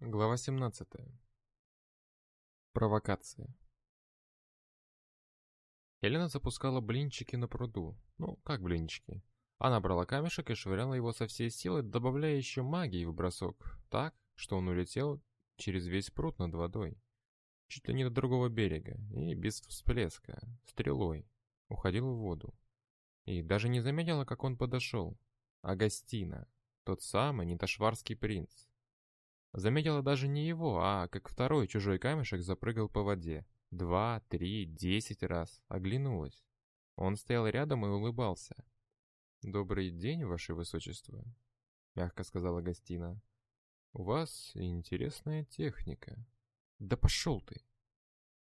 Глава 17. Провокация. Елена запускала блинчики на пруду. Ну, как блинчики? Она брала камешек и швыряла его со всей силы, добавляя еще магии в бросок, так, что он улетел через весь пруд над водой, чуть ли не до другого берега, и без всплеска, стрелой, уходил в воду. И даже не заметила, как он подошел. Агастина, тот самый неташварский принц. Заметила даже не его, а как второй чужой камешек запрыгал по воде. Два, три, десять раз. Оглянулась. Он стоял рядом и улыбался. «Добрый день, ваше высочество», — мягко сказала Гостина. «У вас интересная техника». «Да пошел ты!»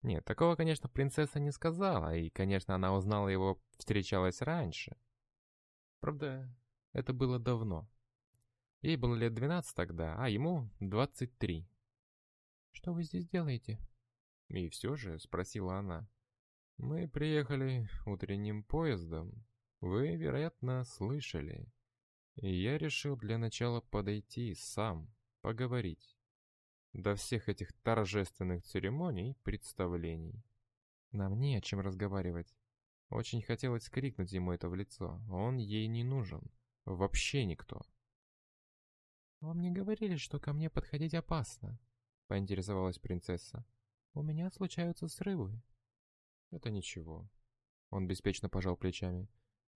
Нет, такого, конечно, принцесса не сказала, и, конечно, она узнала его, встречалась раньше. Правда, это было давно. Ей было лет 12 тогда, а ему 23. «Что вы здесь делаете?» И все же, спросила она. «Мы приехали утренним поездом. Вы, вероятно, слышали. Я решил для начала подойти сам, поговорить. До всех этих торжественных церемоний, представлений. Нам не о чем разговаривать. Очень хотелось крикнуть ему это в лицо. Он ей не нужен. Вообще никто. «Вам не говорили, что ко мне подходить опасно?» — поинтересовалась принцесса. «У меня случаются срывы». «Это ничего». Он беспечно пожал плечами.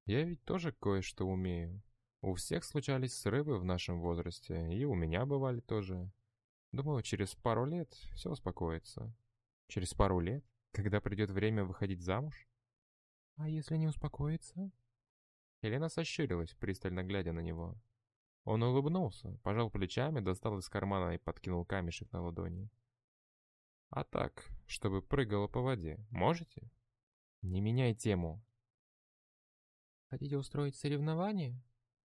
«Я ведь тоже кое-что умею. У всех случались срывы в нашем возрасте, и у меня бывали тоже. Думаю, через пару лет все успокоится». «Через пару лет? Когда придет время выходить замуж?» «А если не успокоится?» Елена сощурилась, пристально глядя на него. Он улыбнулся, пожал плечами, достал из кармана и подкинул камешек на ладони. «А так, чтобы прыгало по воде, можете?» «Не меняй тему». «Хотите устроить соревнование?»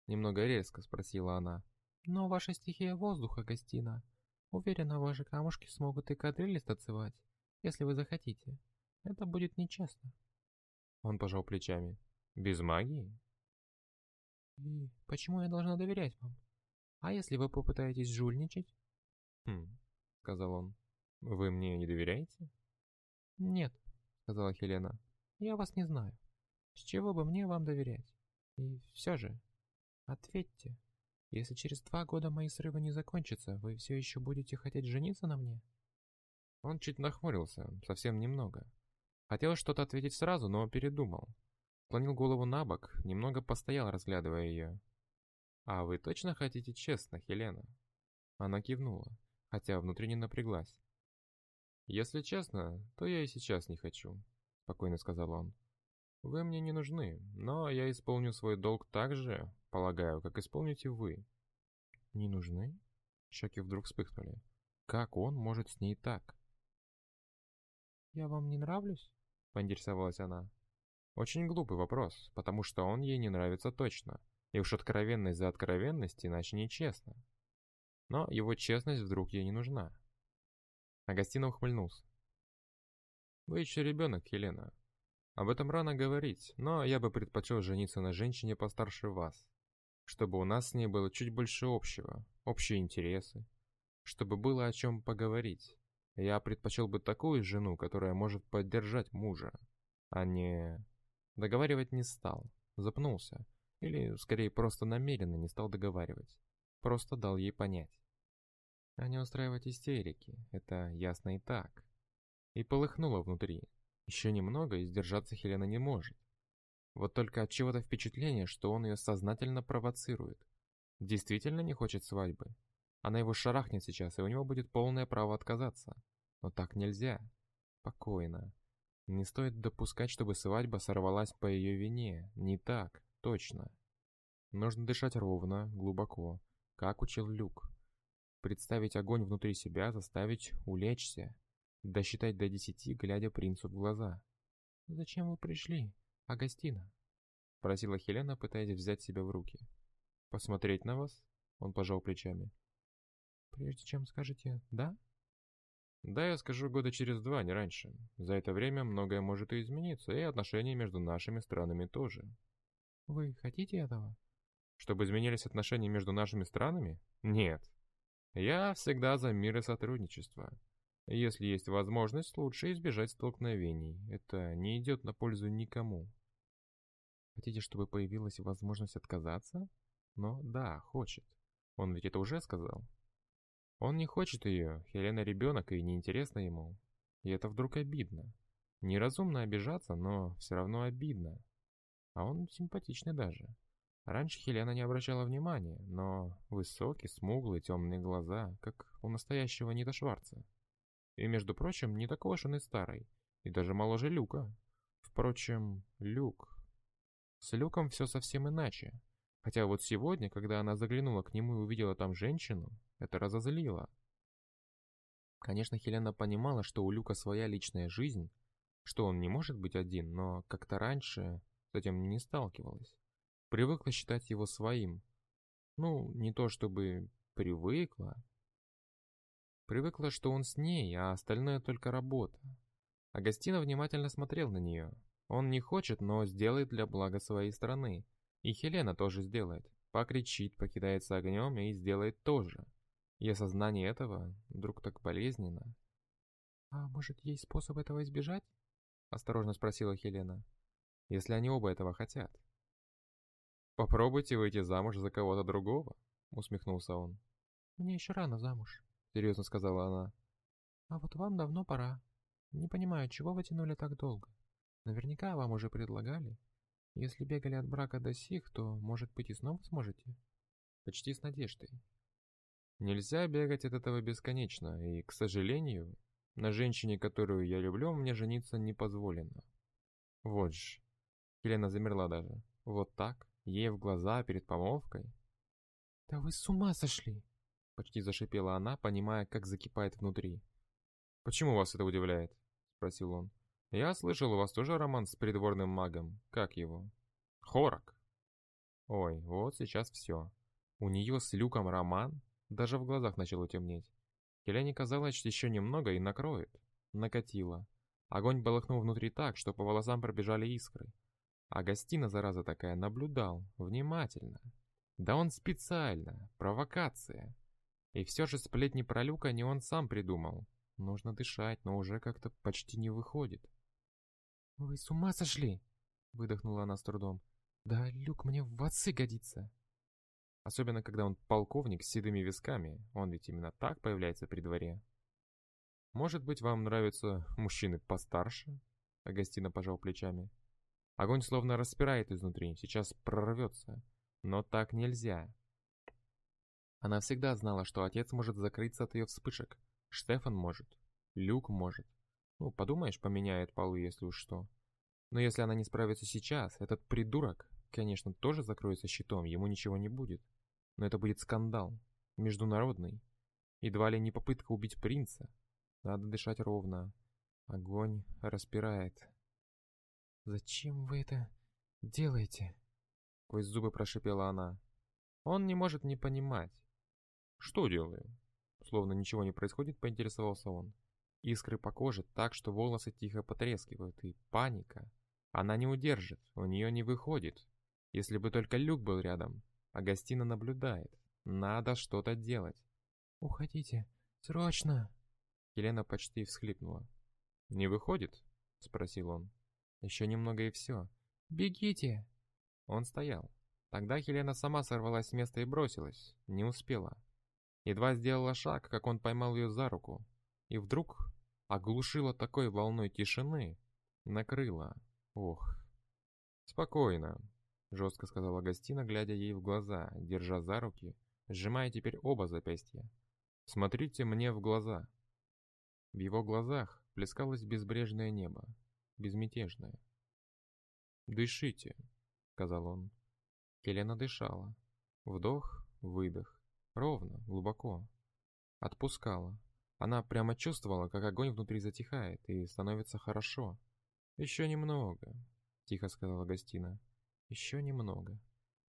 Немного резко спросила она. «Но ваша стихия воздуха, Гостина. Уверена, ваши камушки смогут и кадрили станцевать, если вы захотите. Это будет нечестно». Он пожал плечами. «Без магии?» И почему я должна доверять вам? А если вы попытаетесь жульничать? Хм, сказал он. Вы мне не доверяете? Нет, сказала Хелена. Я вас не знаю. С чего бы мне вам доверять? И все же, ответьте. Если через два года мои срывы не закончатся, вы все еще будете хотеть жениться на мне? Он чуть нахмурился, совсем немного. Хотел что-то ответить сразу, но передумал. Склонил голову на бок, немного постоял, разглядывая ее. «А вы точно хотите честно, Хелена?» Она кивнула, хотя внутренне напряглась. «Если честно, то я и сейчас не хочу», — спокойно сказал он. «Вы мне не нужны, но я исполню свой долг так же, полагаю, как исполните вы». «Не нужны?» Щеки вдруг вспыхнули. «Как он может с ней так?» «Я вам не нравлюсь?» — поинтересовалась она. Очень глупый вопрос, потому что он ей не нравится точно. И уж откровенность за откровенность, иначе нечестно. Но его честность вдруг ей не нужна. Агастина ухмыльнулся. «Вы еще ребенок, Елена. Об этом рано говорить, но я бы предпочел жениться на женщине постарше вас, чтобы у нас с ней было чуть больше общего, общие интересы, чтобы было о чем поговорить. Я предпочел бы такую жену, которая может поддержать мужа, а не Договаривать не стал, запнулся, или, скорее, просто намеренно не стал договаривать. Просто дал ей понять. А не устраивать истерики, это ясно и так. И полыхнуло внутри. Еще немного, и сдержаться Хелена не может. Вот только от чего-то впечатление, что он ее сознательно провоцирует. Действительно не хочет свадьбы. Она его шарахнет сейчас, и у него будет полное право отказаться. Но так нельзя. Спокойно. Не стоит допускать, чтобы свадьба сорвалась по ее вине. Не так, точно. Нужно дышать ровно, глубоко, как учил Люк. Представить огонь внутри себя, заставить улечься. Досчитать до десяти, глядя принцу в глаза. «Зачем вы пришли, Агастина?» Просила Хелена, пытаясь взять себя в руки. «Посмотреть на вас?» Он пожал плечами. «Прежде чем скажете «да», да, я скажу года через два, не раньше. За это время многое может и измениться, и отношения между нашими странами тоже. Вы хотите этого? Чтобы изменились отношения между нашими странами? Нет. Я всегда за мир и сотрудничество. Если есть возможность, лучше избежать столкновений. Это не идет на пользу никому. Хотите, чтобы появилась возможность отказаться? Но да, хочет. Он ведь это уже сказал. Он не хочет ее, Хелена ребенок и неинтересно ему. И это вдруг обидно. Неразумно обижаться, но все равно обидно. А он симпатичный даже. Раньше Хелена не обращала внимания, но высокий, смуглый, темные глаза, как у настоящего Нита Шварца. И, между прочим, не такой уж он и старый, и даже моложе Люка. Впрочем, Люк... С Люком все совсем иначе. Хотя вот сегодня, когда она заглянула к нему и увидела там женщину, это разозлило. Конечно, Хелена понимала, что у Люка своя личная жизнь, что он не может быть один, но как-то раньше с этим не сталкивалась. Привыкла считать его своим. Ну, не то чтобы привыкла. Привыкла, что он с ней, а остальное только работа. Агастина внимательно смотрел на нее. Он не хочет, но сделает для блага своей страны. И Хелена тоже сделает. Покричит, покидается огнем и сделает тоже. И осознание этого вдруг так болезненно. «А может, есть способ этого избежать?» Осторожно спросила Хелена. «Если они оба этого хотят». «Попробуйте выйти замуж за кого-то другого», усмехнулся он. «Мне еще рано замуж», серьезно сказала она. «А вот вам давно пора. Не понимаю, чего вы тянули так долго? Наверняка вам уже предлагали. Если бегали от брака до сих, то, может быть, и снова сможете?» Почти с надеждой. Нельзя бегать от этого бесконечно, и, к сожалению, на женщине, которую я люблю, мне жениться не позволено. Вот же. Елена замерла даже. Вот так, ей в глаза перед помолвкой. «Да вы с ума сошли!» Почти зашипела она, понимая, как закипает внутри. «Почему вас это удивляет?» Спросил он. «Я слышал, у вас тоже роман с придворным магом. Как его?» «Хорок». Ой, вот сейчас все. У нее с Люком роман? Даже в глазах начало темнеть. Елене казалось, что еще немного и накроет. Накатило. Огонь полыхнул внутри так, что по волосам пробежали искры. А гостина, зараза такая, наблюдал, внимательно. Да он специально, провокация. И все же сплетни про Люка не он сам придумал. Нужно дышать, но уже как-то почти не выходит. «Вы с ума сошли?» — выдохнула она с трудом. «Да Люк мне в отцы годится!» Особенно, когда он полковник с седыми висками, он ведь именно так появляется при дворе. Может быть, вам нравятся мужчины постарше? Агастина пожал плечами. Огонь словно распирает изнутри, сейчас прорвется. Но так нельзя. Она всегда знала, что отец может закрыться от ее вспышек. Штефан может. Люк может. Ну, подумаешь, поменяет полы, если уж что. Но если она не справится сейчас, этот придурок, конечно, тоже закроется щитом, ему ничего не будет. Но это будет скандал. Международный. Едва ли не попытка убить принца. Надо дышать ровно. Огонь распирает. «Зачем вы это делаете?» Сквозь зубы прошипела она. Он не может не понимать. «Что делаю?» Словно ничего не происходит, поинтересовался он. Искры по коже так, что волосы тихо потрескивают, и паника. Она не удержит, у нее не выходит. Если бы только Люк был рядом, Агастина наблюдает. Надо что-то делать. «Уходите! Срочно!» Елена почти всхлипнула. «Не выходит?» — спросил он. «Еще немного и все. Бегите!» Он стоял. Тогда Елена сама сорвалась с места и бросилась. Не успела. Едва сделала шаг, как он поймал ее за руку. И вдруг оглушила такой волной тишины. Накрыла. Ох. «Спокойно. — жестко сказала Гостина, глядя ей в глаза, держа за руки, сжимая теперь оба запястья. «Смотрите мне в глаза». В его глазах плескалось безбрежное небо, безмятежное. «Дышите», — сказал он. Келена дышала. Вдох, выдох. Ровно, глубоко. Отпускала. Она прямо чувствовала, как огонь внутри затихает, и становится хорошо. «Еще немного», — тихо сказала Гостина. Еще немного.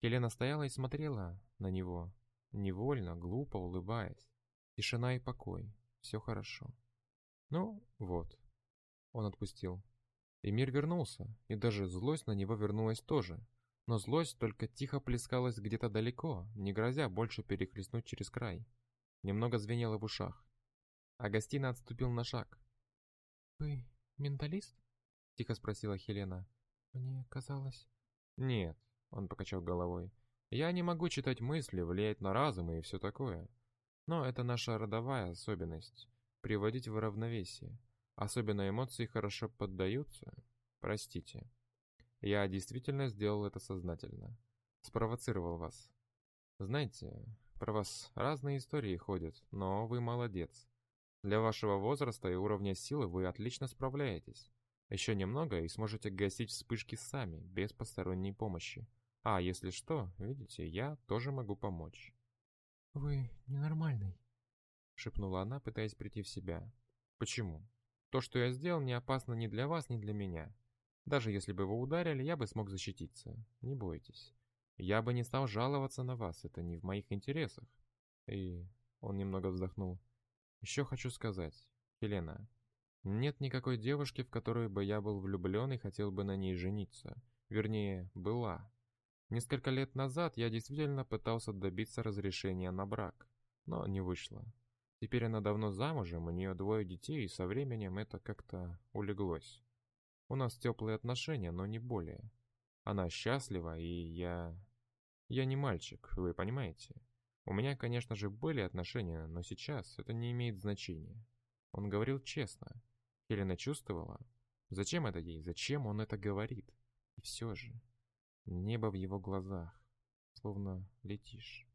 Елена стояла и смотрела на него, невольно, глупо улыбаясь. Тишина и покой. Все хорошо. Ну, вот. Он отпустил. И мир вернулся, и даже злость на него вернулась тоже. Но злость только тихо плескалась где-то далеко, не грозя больше перехлестнуть через край. немного звенело в ушах. Агастина отступил на шаг. «Вы менталист?» — тихо спросила Хелена. «Мне казалось...» «Нет», — он покачал головой. «Я не могу читать мысли, влиять на разум и все такое. Но это наша родовая особенность — приводить в равновесие. Особенно эмоции хорошо поддаются. Простите. Я действительно сделал это сознательно. Спровоцировал вас. Знаете, про вас разные истории ходят, но вы молодец. Для вашего возраста и уровня силы вы отлично справляетесь. Еще немного и сможете гасить вспышки сами, без посторонней помощи. А, если что, видите, я тоже могу помочь. «Вы ненормальный», — шепнула она, пытаясь прийти в себя. «Почему? То, что я сделал, не опасно ни для вас, ни для меня. Даже если бы вы ударили, я бы смог защититься. Не бойтесь. Я бы не стал жаловаться на вас, это не в моих интересах. И он немного вздохнул. Еще хочу сказать, Елена, нет никакой девушки, в которую бы я был влюблен и хотел бы на ней жениться. Вернее, была. Несколько лет назад я действительно пытался добиться разрешения на брак, но не вышло. Теперь она давно замужем, у нее двое детей, и со временем это как-то улеглось. У нас теплые отношения, но не более. Она счастлива, и я... Я не мальчик, вы понимаете? У меня, конечно же, были отношения, но сейчас это не имеет значения. Он говорил честно. Хелена чувствовала. Зачем это ей? Зачем он это говорит? И все же... Небо в его глазах. Словно летишь.